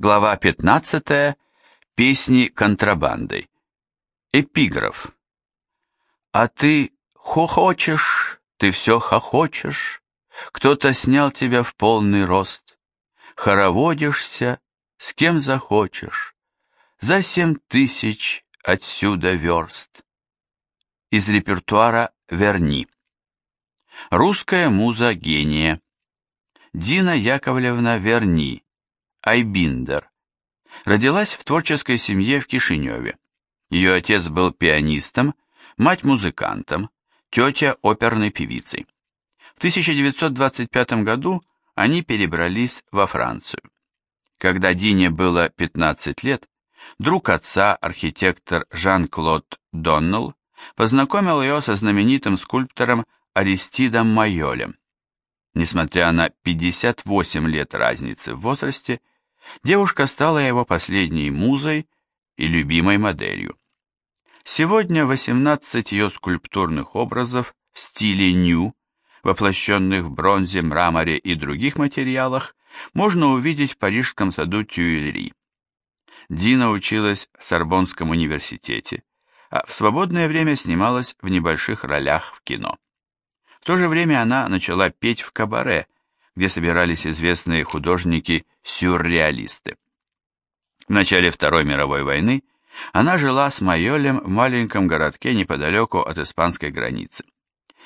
Глава 15. Песни контрабандой. Эпиграф. А ты хохочешь, ты все хохочешь, кто-то снял тебя в полный рост, хороводишься, с кем захочешь, за семь тысяч отсюда верст. Из репертуара «Верни». Русская муза гения. Дина Яковлевна Верни Айбиндер. Родилась в творческой семье в Кишиневе. Ее отец был пианистом, мать музыкантом, тетя оперной певицей. В 1925 году они перебрались во Францию. Когда Дине было 15 лет, друг отца, архитектор Жан-Клод Доннелл, познакомил ее со знаменитым скульптором Аристидом Майолем. Несмотря на 58 лет разницы в возрасте, Девушка стала его последней музой и любимой моделью. Сегодня 18 ее скульптурных образов в стиле ню, воплощенных в бронзе, мраморе и других материалах, можно увидеть в парижском саду Тюильри. Дина училась в Сорбонском университете, а в свободное время снималась в небольших ролях в кино. В то же время она начала петь в кабаре, где собирались известные художники-сюрреалисты. В начале Второй мировой войны она жила с Майолем в маленьком городке неподалеку от испанской границы.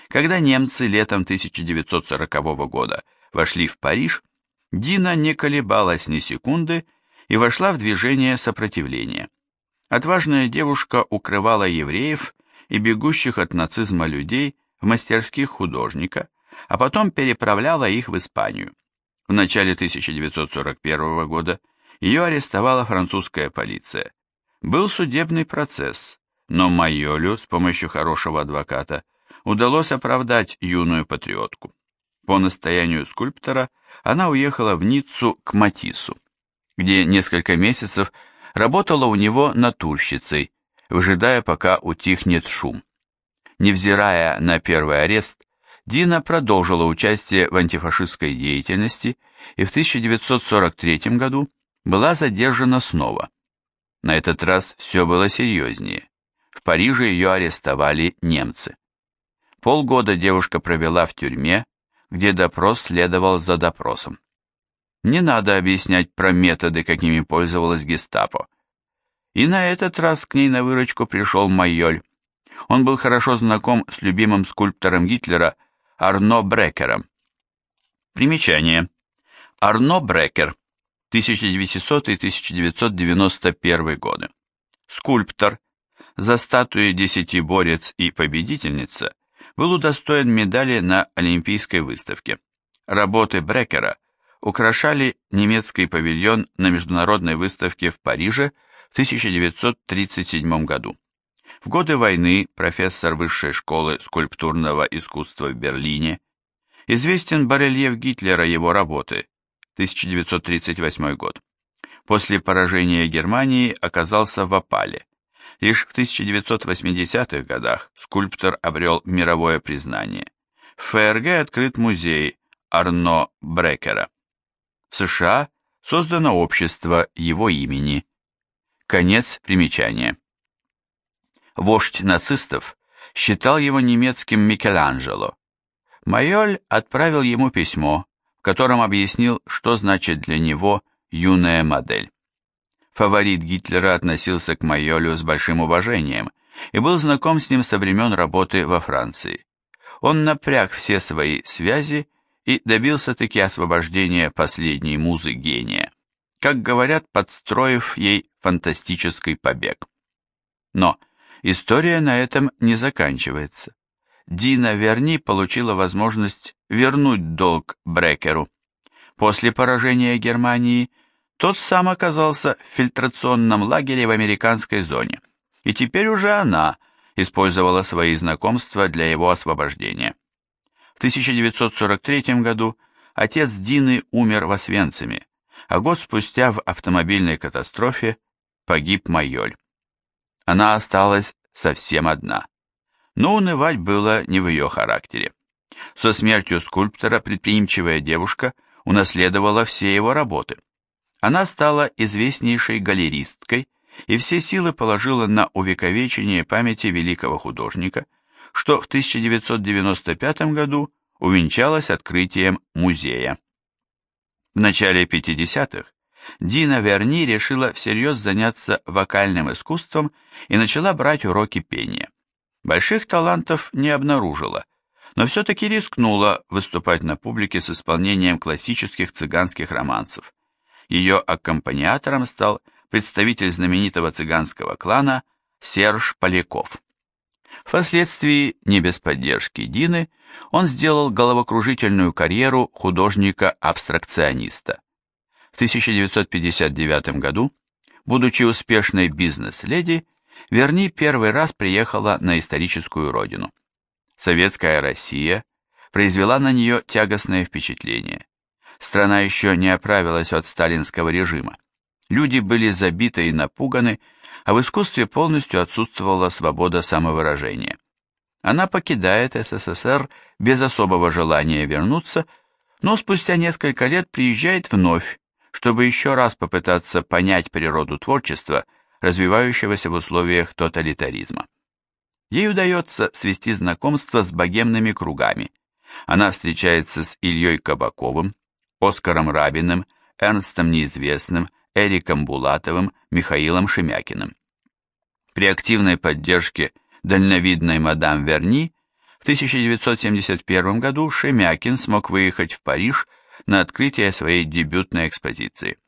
Когда немцы летом 1940 года вошли в Париж, Дина не колебалась ни секунды и вошла в движение сопротивления. Отважная девушка укрывала евреев и бегущих от нацизма людей в мастерских художника, а потом переправляла их в Испанию. В начале 1941 года ее арестовала французская полиция. Был судебный процесс, но Майолю с помощью хорошего адвоката удалось оправдать юную патриотку. По настоянию скульптора она уехала в Ниццу к Матису, где несколько месяцев работала у него натурщицей, выжидая, пока утихнет шум. Невзирая на первый арест, Дина продолжила участие в антифашистской деятельности и в 1943 году была задержана снова. На этот раз все было серьезнее. В Париже ее арестовали немцы. Полгода девушка провела в тюрьме, где допрос следовал за допросом. Не надо объяснять про методы, какими пользовалась гестапо. И на этот раз к ней на выручку пришел Майоль. Он был хорошо знаком с любимым скульптором Гитлера – Арно Брекером. Примечание. Арно Брекер, 1900-1991 годы. Скульптор. За статуи «Десятиборец» и «Победительница» был удостоен медали на Олимпийской выставке. Работы Брекера украшали немецкий павильон на международной выставке в Париже в 1937 году. В годы войны профессор Высшей школы скульптурного искусства в Берлине, известен барельеф Гитлера его работы, 1938 год. После поражения Германии оказался в опале. Лишь в 1980-х годах скульптор обрел мировое признание. В ФРГ открыт музей Арно Брекера. В США создано общество его имени. Конец примечания. Вождь нацистов считал его немецким Микеланджело. Майоль отправил ему письмо, в котором объяснил, что значит для него юная модель. Фаворит Гитлера относился к Майолю с большим уважением и был знаком с ним со времен работы во Франции. Он напряг все свои связи и добился-таки освобождения последней музы гения, как говорят, подстроив ей фантастический побег. Но История на этом не заканчивается. Дина Верни получила возможность вернуть долг Брекеру. После поражения Германии тот сам оказался в фильтрационном лагере в американской зоне, и теперь уже она использовала свои знакомства для его освобождения. В 1943 году отец Дины умер в Освенциме, а год спустя в автомобильной катастрофе погиб Майоль. Она осталась совсем одна. Но унывать было не в ее характере. Со смертью скульптора предприимчивая девушка унаследовала все его работы. Она стала известнейшей галеристкой и все силы положила на увековечение памяти великого художника, что в 1995 году увенчалось открытием музея. В начале 50-х Дина Верни решила всерьез заняться вокальным искусством и начала брать уроки пения. Больших талантов не обнаружила, но все-таки рискнула выступать на публике с исполнением классических цыганских романсов. Ее аккомпаниатором стал представитель знаменитого цыганского клана Серж Поляков. Впоследствии, не без поддержки Дины, он сделал головокружительную карьеру художника-абстракциониста. В 1959 году, будучи успешной бизнес-леди, Верни первый раз приехала на историческую родину. Советская Россия произвела на нее тягостное впечатление. Страна еще не оправилась от сталинского режима. Люди были забиты и напуганы, а в искусстве полностью отсутствовала свобода самовыражения. Она покидает СССР без особого желания вернуться, но спустя несколько лет приезжает вновь, чтобы еще раз попытаться понять природу творчества, развивающегося в условиях тоталитаризма. Ей удается свести знакомство с богемными кругами. Она встречается с Ильей Кабаковым, Оскаром Рабиным, Эрнстом Неизвестным, Эриком Булатовым, Михаилом Шемякиным. При активной поддержке дальновидной мадам Верни в 1971 году Шемякин смог выехать в Париж на открытие своей дебютной экспозиции.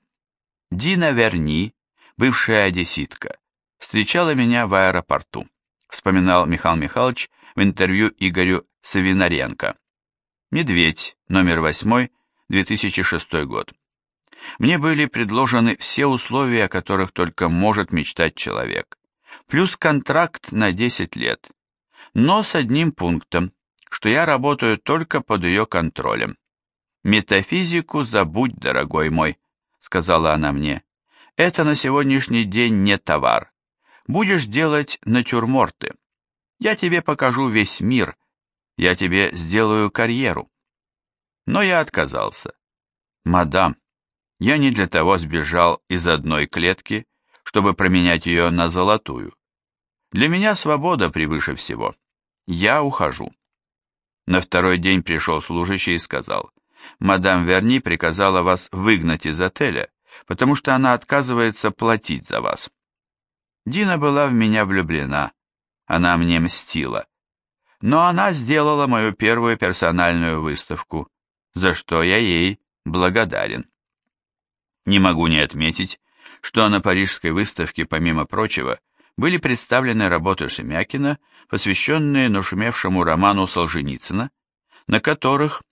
Дина Верни, бывшая одесситка, встречала меня в аэропорту, вспоминал Михаил Михайлович в интервью Игорю Савинаренко. «Медведь», номер 8, 2006 год. Мне были предложены все условия, о которых только может мечтать человек, плюс контракт на 10 лет, но с одним пунктом, что я работаю только под ее контролем. «Метафизику забудь, дорогой мой», — сказала она мне. «Это на сегодняшний день не товар. Будешь делать натюрморты. Я тебе покажу весь мир. Я тебе сделаю карьеру». Но я отказался. «Мадам, я не для того сбежал из одной клетки, чтобы променять ее на золотую. Для меня свобода превыше всего. Я ухожу. На второй день пришел служащий и сказал, «Мадам Верни приказала вас выгнать из отеля, потому что она отказывается платить за вас». Дина была в меня влюблена, она мне мстила. Но она сделала мою первую персональную выставку, за что я ей благодарен. Не могу не отметить, что на парижской выставке, помимо прочего, были представлены работы Шемякина, посвященные нашумевшему роману Солженицына, на которых,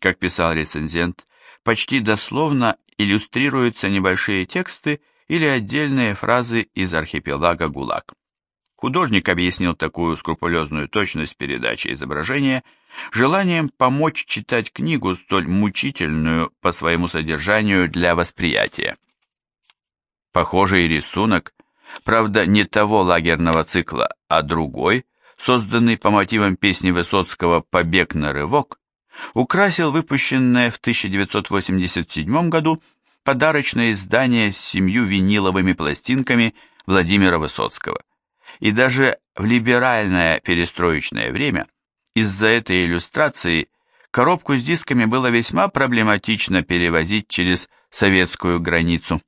как писал рецензент, почти дословно иллюстрируются небольшие тексты или отдельные фразы из архипелага ГУЛАГ. Художник объяснил такую скрупулезную точность передачи изображения желанием помочь читать книгу столь мучительную по своему содержанию для восприятия. Похожий рисунок, правда не того лагерного цикла, а другой, созданный по мотивам песни Высоцкого «Побег на рывок», украсил выпущенное в 1987 году подарочное издание с семью виниловыми пластинками Владимира Высоцкого и даже в либеральное перестроечное время из-за этой иллюстрации коробку с дисками было весьма проблематично перевозить через советскую границу.